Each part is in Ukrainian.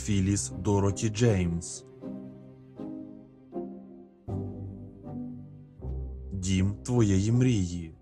Філіс Дороті Джеймс. Дім твоєї мрії.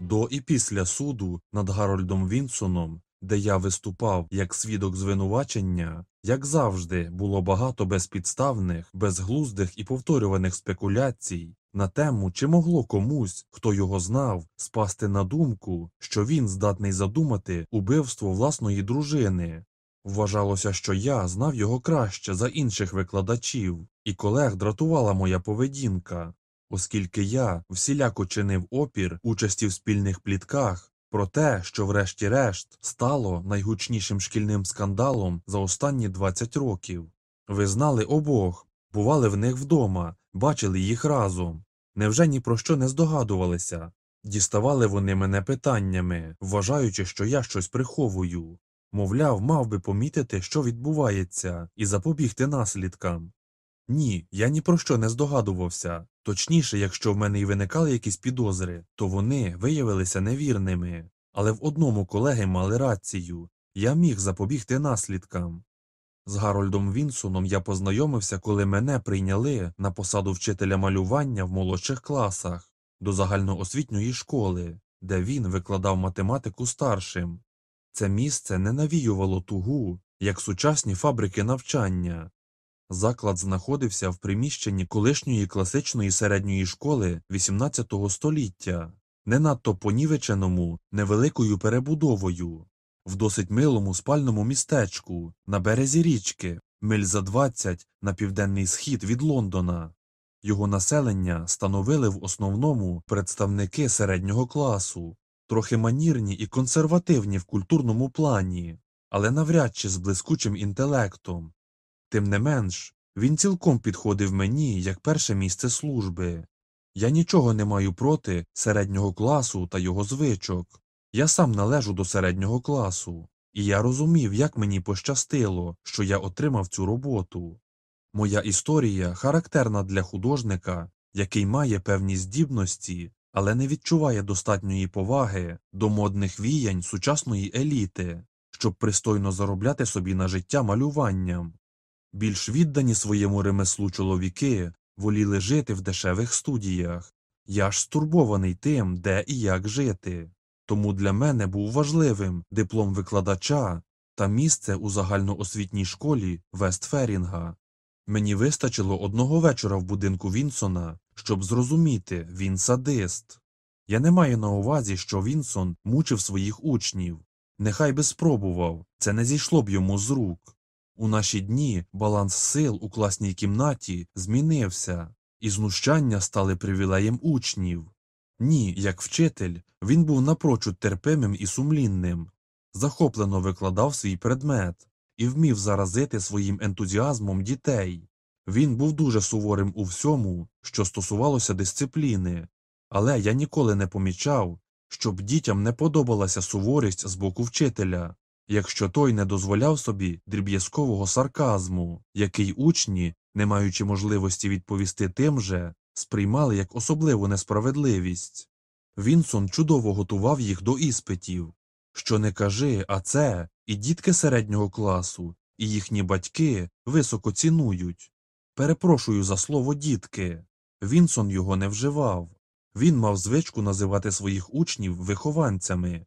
До і після суду над Гарольдом Вінсоном, де я виступав як свідок звинувачення, як завжди, було багато безпідставних, безглуздих і повторюваних спекуляцій на тему, чи могло комусь, хто його знав, спасти на думку, що він здатний задумати убивство власної дружини. Вважалося, що я знав його краще за інших викладачів, і колег дратувала моя поведінка, оскільки я всіляко чинив опір участі в спільних плітках про те, що врешті-решт стало найгучнішим шкільним скандалом за останні 20 років. Ви знали обох, бували в них вдома, бачили їх разом. Невже ні про що не здогадувалися? Діставали вони мене питаннями, вважаючи, що я щось приховую. Мовляв, мав би помітити, що відбувається, і запобігти наслідкам. Ні, я ні про що не здогадувався. Точніше, якщо в мене й виникали якісь підозри, то вони виявилися невірними. Але в одному колеги мали рацію я міг запобігти наслідкам. З Гарольдом Вінсоном я познайомився, коли мене прийняли на посаду вчителя малювання в молодших класах до загальноосвітньої школи, де він викладав математику старшим. Це місце не навіювало тугу, як сучасні фабрики навчання. Заклад знаходився в приміщенні колишньої класичної середньої школи XVIII століття, не надто понівеченому невеликою перебудовою, в досить милому спальному містечку на березі річки, миль за 20 на південний схід від Лондона. Його населення становили в основному представники середнього класу, трохи манірні і консервативні в культурному плані, але навряд чи з блискучим інтелектом. Тим не менш, він цілком підходив мені як перше місце служби. Я нічого не маю проти середнього класу та його звичок. Я сам належу до середнього класу, і я розумів, як мені пощастило, що я отримав цю роботу. Моя історія характерна для художника, який має певні здібності, але не відчуває достатньої поваги до модних віянь сучасної еліти, щоб пристойно заробляти собі на життя малюванням. Більш віддані своєму ремеслу чоловіки воліли жити в дешевих студіях. Я ж стурбований тим, де і як жити. Тому для мене був важливим диплом викладача та місце у загальноосвітній школі Вестферінга. Мені вистачило одного вечора в будинку Вінсона, щоб зрозуміти, він садист. Я не маю на увазі, що Вінсон мучив своїх учнів. Нехай би спробував, це не зійшло б йому з рук. У наші дні баланс сил у класній кімнаті змінився, і знущання стали привілеєм учнів. Ні, як вчитель, він був напрочуд терпимим і сумлінним, захоплено викладав свій предмет і вмів заразити своїм ентузіазмом дітей. Він був дуже суворим у всьому, що стосувалося дисципліни, але я ніколи не помічав, щоб дітям не подобалася суворість з боку вчителя, якщо той не дозволяв собі дріб'язкового сарказму, який учні, не маючи можливості відповісти тим же, сприймали як особливу несправедливість. Вінсон чудово готував їх до іспитів. Що не кажи, а це і дітки середнього класу, і їхні батьки високо цінують. Перепрошую за слово дітки. Вінсон його не вживав. Він мав звичку називати своїх учнів вихованцями.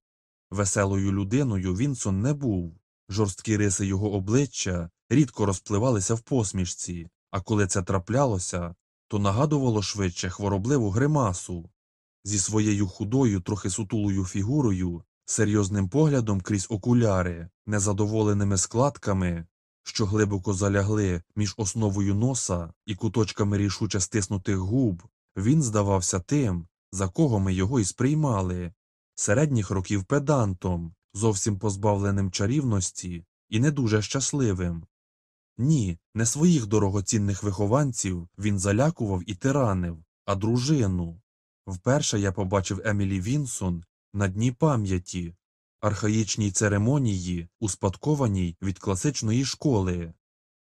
Веселою людиною Вінсон не був. Жорсткі риси його обличчя рідко розпливалися в посмішці, а коли це траплялося, то нагадувало швидше хворобливу гримасу. Зі своєю худою, трохи сутулою фігурою, серйозним поглядом крізь окуляри, незадоволеними складками, що глибоко залягли між основою носа і куточками рішуче стиснутих губ, він здавався тим, за кого ми його і сприймали, середніх років педантом, зовсім позбавленим чарівності і не дуже щасливим. Ні, не своїх дорогоцінних вихованців він залякував і тиранив, а дружину. Вперше я побачив Емілі Вінсон на дні пам'яті, архаїчній церемонії, успадкованій від класичної школи.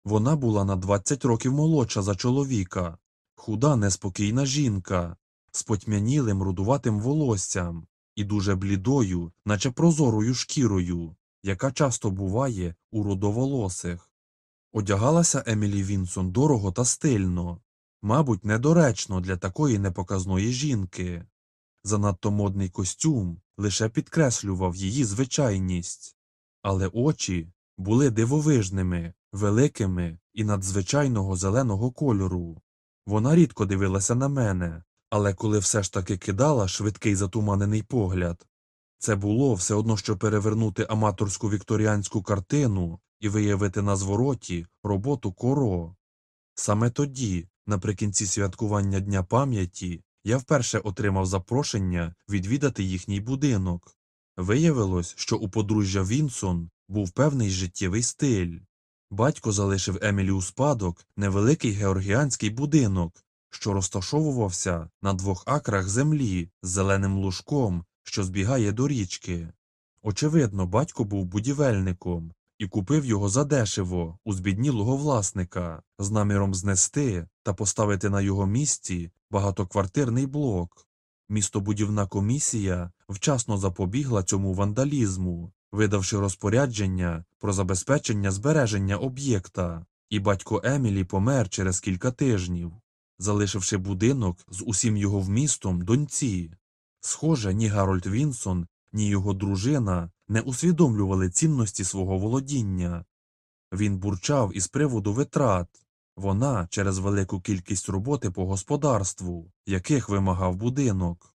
Вона була на 20 років молодша за чоловіка, худа, неспокійна жінка, з потьмянілим рудуватим волоссям і дуже блідою, наче прозорою шкірою. яка часто буває у рудоволосих. Одягалася Емілі Вінсон дорого та стильно, мабуть, недоречно для такої непоказної жінки. Занадто модний костюм лише підкреслював її звичайність, але очі були дивовижними, великими і надзвичайного зеленого кольору. Вона рідко дивилася на мене, але коли все ж таки кидала швидкий затуманений погляд, це було все одно, що перевернути аматорську вікторіанську картину і виявити на звороті роботу коро. Саме тоді, наприкінці святкування Дня пам'яті, я вперше отримав запрошення відвідати їхній будинок. Виявилось, що у подружжя Вінсон був певний життєвий стиль. Батько залишив Емілі у спадок невеликий георгіанський будинок, що розташовувався на двох акрах землі з зеленим лужком, що збігає до річки. Очевидно, батько був будівельником і купив його задешево у збіднілого власника з наміром знести та поставити на його місці багатоквартирний блок. Містобудівна комісія вчасно запобігла цьому вандалізму, видавши розпорядження про забезпечення збереження об'єкта, і батько Емілі помер через кілька тижнів, залишивши будинок з усім його вмістом доньці. Схоже, ні Гарольд Вінсон, ні його дружина не усвідомлювали цінності свого володіння. Він бурчав із приводу витрат, вона через велику кількість роботи по господарству, яких вимагав будинок.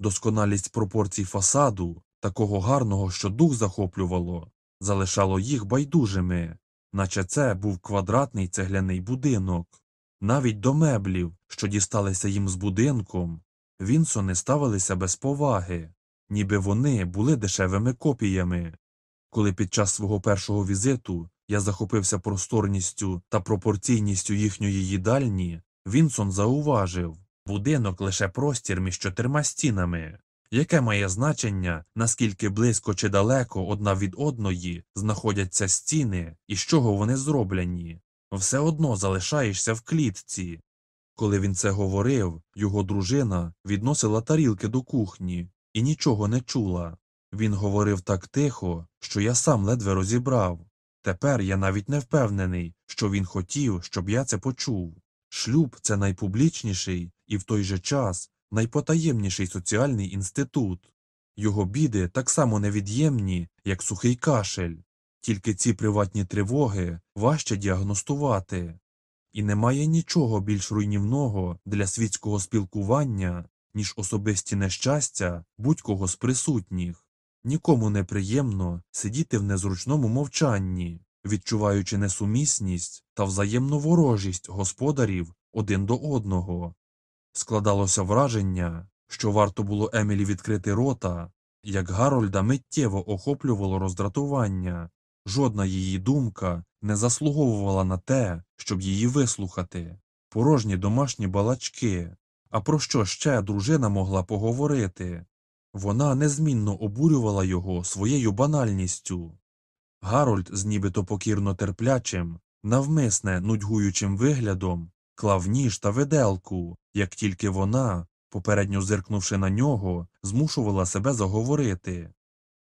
Досконалість пропорцій фасаду, такого гарного, що дух захоплювало, залишало їх байдужими, наче це був квадратний цегляний будинок. Навіть до меблів, що дісталися їм з будинком, Вінсони ставилися без поваги, ніби вони були дешевими копіями. Коли під час свого першого візиту я захопився просторністю та пропорційністю їхньої їдальні, Вінсон зауважив будинок лише простір між чотирма стінами. Яке має значення, наскільки близько чи далеко одна від одної знаходяться стіни і з чого вони зроблені? Все одно залишаєшся в клітці. Коли він це говорив, його дружина відносила тарілки до кухні і нічого не чула. Він говорив так тихо, що я сам ледве розібрав. Тепер я навіть не впевнений, що він хотів, щоб я це почув. Шлюб це найпублічніший і в той же час найпотаємніший соціальний інститут. Його біди так само невід'ємні, як сухий кашель, тільки ці приватні тривоги важче діагностувати. І немає нічого більш руйнівного для світського спілкування, ніж особисті нещастя будь-кого з присутніх. Нікому не приємно сидіти в незручному мовчанні, відчуваючи несумісність та взаємну ворожість господарів один до одного. Складалося враження, що варто було Емілі відкрити рота, як Гарольда миттєво охоплювало роздратування. Жодна її думка не заслуговувала на те, щоб її вислухати. Порожні домашні балачки. А про що ще дружина могла поговорити? Вона незмінно обурювала його своєю банальністю. Гарольд з нібито покірно терплячим, навмисне нудьгуючим виглядом, клав ніж та виделку, як тільки вона, попередньо зиркнувши на нього, змушувала себе заговорити.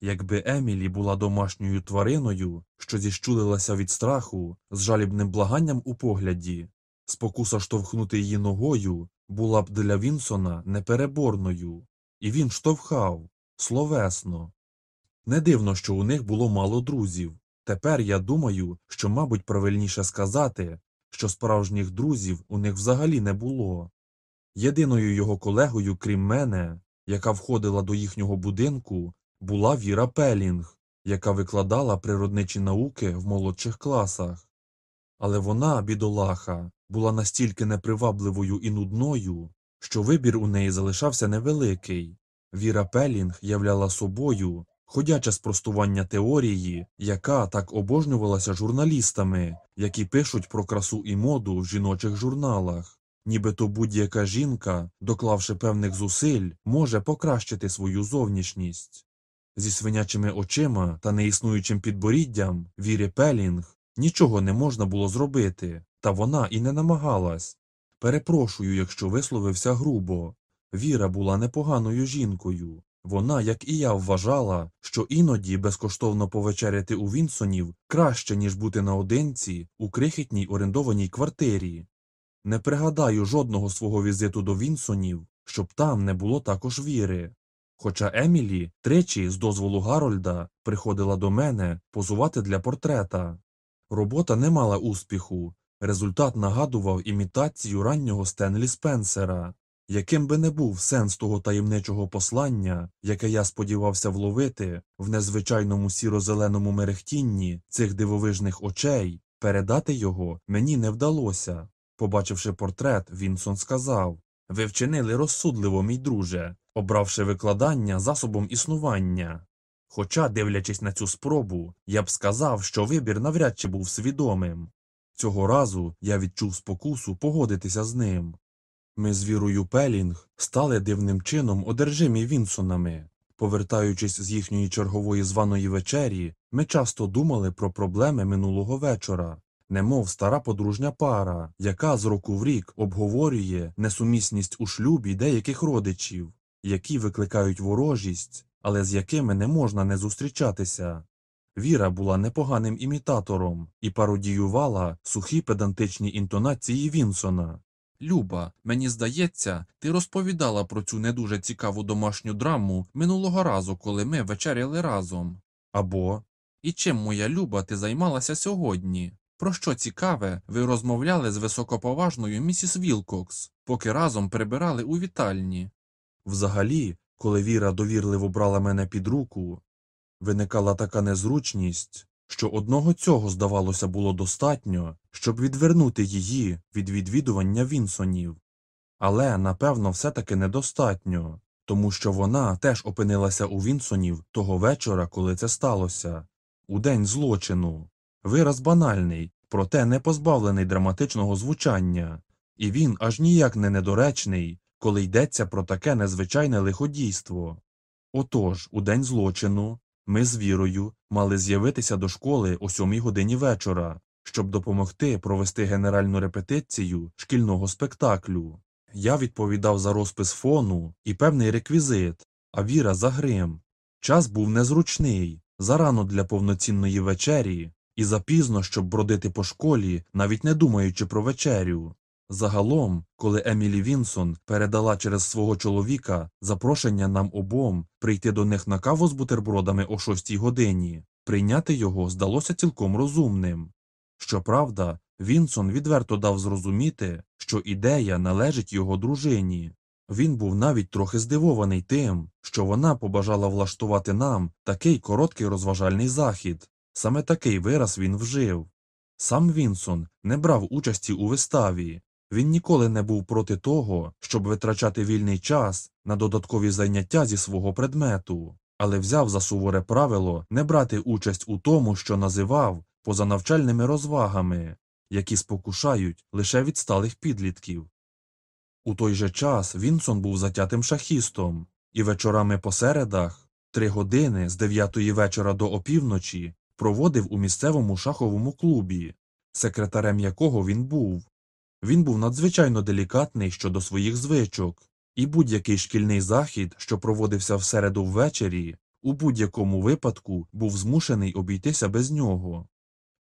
Якби Емілі була домашньою твариною, що зіщулилася від страху, з жалібним благанням у погляді, спокуса штовхнути її ногою була б для Вінсона непереборною, і він штовхав словесно. Не дивно, що у них було мало друзів. Тепер я думаю, що, мабуть, правильніше сказати, що справжніх друзів у них взагалі не було. Єдиною його колегою, крім мене, яка входила до їхнього будинку, була Віра Пелінг, яка викладала природничі науки в молодших класах. Але вона, бідолаха, була настільки непривабливою і нудною, що вибір у неї залишався невеликий. Віра Пелінг являла собою ходяче спростування теорії, яка так обожнювалася журналістами, які пишуть про красу і моду в жіночих журналах. Нібито будь-яка жінка, доклавши певних зусиль, може покращити свою зовнішність. Зі свинячими очима та неіснуючим підборіддям Вірі Пелінг нічого не можна було зробити, та вона і не намагалась. Перепрошую, якщо висловився грубо. Віра була непоганою жінкою, Вона, як і я, вважала, що іноді безкоштовно повечеряти у Вінсонів краще, ніж бути наодинці у крихітній орендованій квартирі. Не пригадаю жодного свого візиту до Вінсонів, щоб там не було також віри. Хоча Емілі тричі з дозволу Гарольда приходила до мене позувати для портрета. Робота не мала успіху, результат нагадував імітацію раннього Стенлі Спенсера. Яким би не був сенс того таємничого послання, яке я сподівався вловити в незвичайному сіро-зеленому мерехтінні цих дивовижних очей, передати його мені не вдалося. Побачивши портрет, Вінсон сказав Ви вчинили розсудливо, мій друже, обравши викладання засобом існування. Хоча, дивлячись на цю спробу, я б сказав, що вибір навряд чи був свідомим. Цього разу я відчув спокусу погодитися з ним. Ми з Вірою Пелінг стали дивним чином одержимі Вінсонами. Повертаючись з їхньої чергової званої вечері, ми часто думали про проблеми минулого вечора, немов стара подружня пара, яка з року в рік обговорює несумісність у шлюбі деяких родичів, які викликають ворожість, але з якими не можна не зустрічатися. Віра була непоганим імітатором і пародіювала сухі педантичні інтонації Вінсона. Люба, мені здається, ти розповідала про цю не дуже цікаву домашню драму минулого разу, коли ми вечеряли разом. Або І чим, моя люба, ти займалася сьогодні? Про що цікаве, ви розмовляли з високоповажною місіс Вілкокс, поки разом прибирали у вітальні. Взагалі, коли Віра довірливо брала мене під руку, виникала така незручність, що одного цього, здавалося, було достатньо, щоб відвернути її від відвідування Вінсонів. Але, напевно, все-таки недостатньо, тому що вона теж опинилася у Вінсонів того вечора, коли це сталося, у день злочину. Вираз банальний, проте не позбавлений драматичного звучання, і він аж ніяк не недоречний, коли йдеться про таке незвичайне лиходійство. Отож, у день злочину ми з Вірою мали з'явитися до школи о сьомій годині вечора, щоб допомогти провести генеральну репетицію шкільного спектаклю. Я відповідав за розпис фону і певний реквізит, а Віра за грим. Час був незручний, зарано для повноцінної вечері, і запізно, щоб бродити по школі, навіть не думаючи про вечерю. Загалом, коли Емілі Вінсон передала через свого чоловіка запрошення нам обом прийти до них на каву з бутербродами о шостій годині, прийняти його здалося цілком розумним. Щоправда, Вінсон відверто дав зрозуміти, що ідея належить його дружині. Він був навіть трохи здивований тим, що вона побажала влаштувати нам такий короткий розважальний захід. Саме такий вираз він вжив. Сам Вінсон не брав участі у виставі. Він ніколи не був проти того, щоб витрачати вільний час на додаткові заняття зі свого предмету, але взяв за суворе правило не брати участь у тому, що називав позанавчальними розвагами, які спокушають лише відсталих підлітків. У той же час Вінсон був затятим шахістом, і вечорами по середах, три години з дев'ятої вечора до опівночі, проводив у місцевому шаховому клубі, секретарем якого він був. Він був надзвичайно делікатний щодо своїх звичок, і будь-який шкільний захід, що проводився в середу ввечері, у будь-якому випадку був змушений обійтися без нього.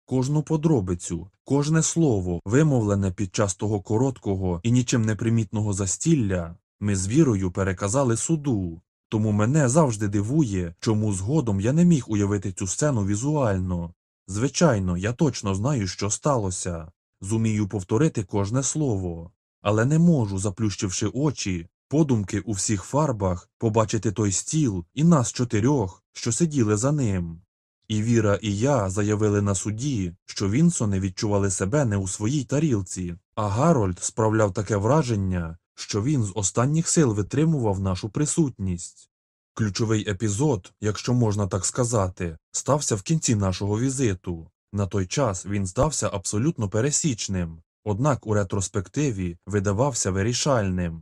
Кожну подробицю, кожне слово, вимовлене під час того короткого і нічим не примітного застілля, ми з вірою переказали суду, тому мене завжди дивує, чому згодом я не міг уявити цю сцену візуально. Звичайно, я точно знаю, що сталося, зумію повторити кожне слово, але не можу, заплющивши очі, подумки у всіх фарбах, побачити той стіл і нас чотирьох, що сиділи за ним. І Віра, і я заявили на суді, що Вінсони відчували себе не у своїй тарілці, а Гарольд справляв таке враження, що він з останніх сил витримував нашу присутність. Ключовий епізод, якщо можна так сказати, стався в кінці нашого візиту. На той час він здався абсолютно пересічним, однак у ретроспективі видавався вирішальним.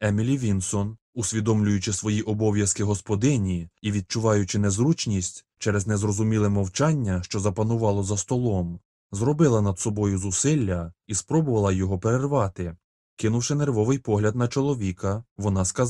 Емілі Вінсон, усвідомлюючи свої обов'язки господині і відчуваючи незручність через незрозуміле мовчання, що запанувало за столом, зробила над собою зусилля і спробувала його перервати. Кинувши нервовий погляд на чоловіка, вона сказала